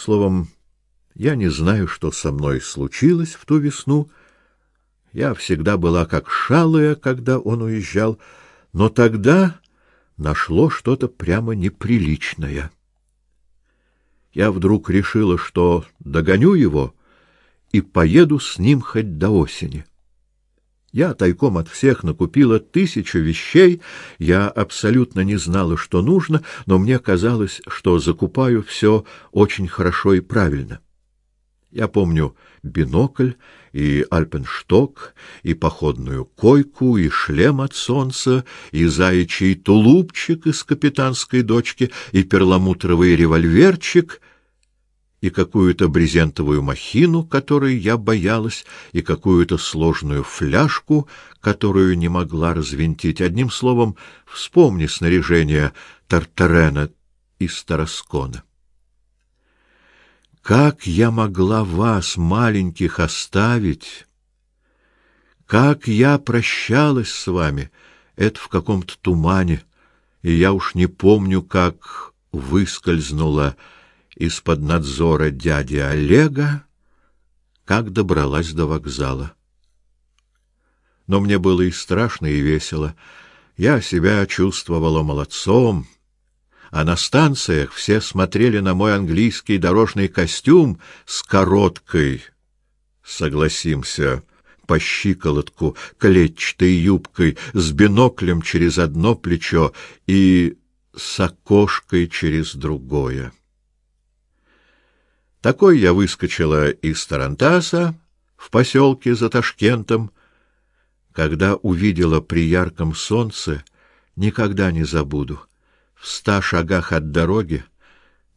Словом, я не знаю, что со мной случилось в ту весну. Я всегда была как шалая, когда он уезжал, но тогда нашло что-то прямо неприличное. Я вдруг решила, что догоню его и поеду с ним хоть до осени. Я тайком от всех накупила тысячу вещей, я абсолютно не знала, что нужно, но мне казалось, что закупаю все очень хорошо и правильно. Я помню бинокль и альпеншток, и походную койку, и шлем от солнца, и заячий тулупчик из капитанской дочки, и перламутровый револьверчик — и какую-то брезентовую махину, которой я боялась, и какую-то сложную фляжку, которую не могла развинтить. Одним словом, вспомни снаряжение Тартарена из Тараскона. Как я могла вас, маленьких, оставить? Как я прощалась с вами, это в каком-то тумане, и я уж не помню, как выскользнула из-под надзора дяди Олега, как добралась до вокзала. Но мне было и страшно, и весело. Я себя чувствовала молодцом, а на станциях все смотрели на мой английский дорожный костюм с короткой, согласимся, по щиколотку, клетчатой юбкой, с биноклем через одно плечо и с окошкой через другое. Такой я выскочила из Тарантаса в поселке за Ташкентом, когда увидела при ярком солнце, никогда не забуду, в ста шагах от дороги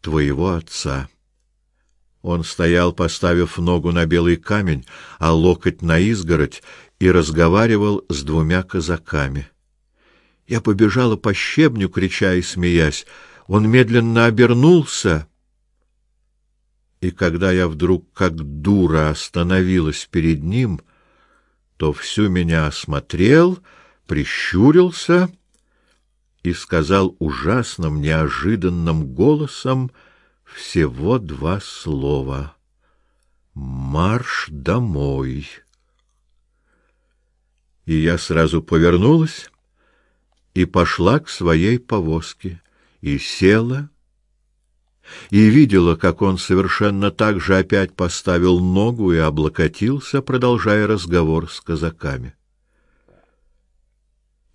твоего отца. Он стоял, поставив ногу на белый камень, а локоть на изгородь, и разговаривал с двумя казаками. Я побежала по щебню, крича и смеясь. Он медленно обернулся и когда я вдруг как дура остановилась перед ним, то всю меня осмотрел, прищурился и сказал ужасным, неожиданным голосом всего два слова: "Марш домой". И я сразу повернулась и пошла к своей повозке и села и видела, как он совершенно так же опять поставил ногу и облокотился, продолжая разговор с казаками.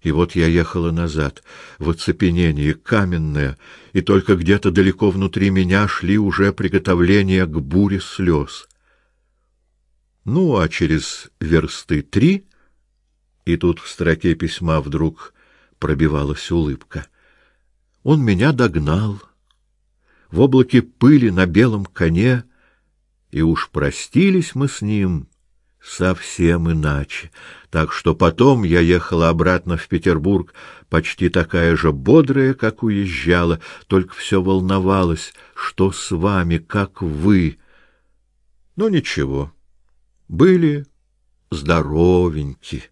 И вот я ехала назад, в оцепенении, каменное, и только где-то далеко внутри меня шли уже приготовления к буре слез. Ну, а через версты три, и тут в строке письма вдруг пробивалась улыбка, он меня догнал, в облаке пыли на белом коне, и уж простились мы с ним совсем иначе. Так что потом я ехала обратно в Петербург, почти такая же бодрая, как уезжала, только все волновалась, что с вами, как вы. Но ничего. Были здоровеньки.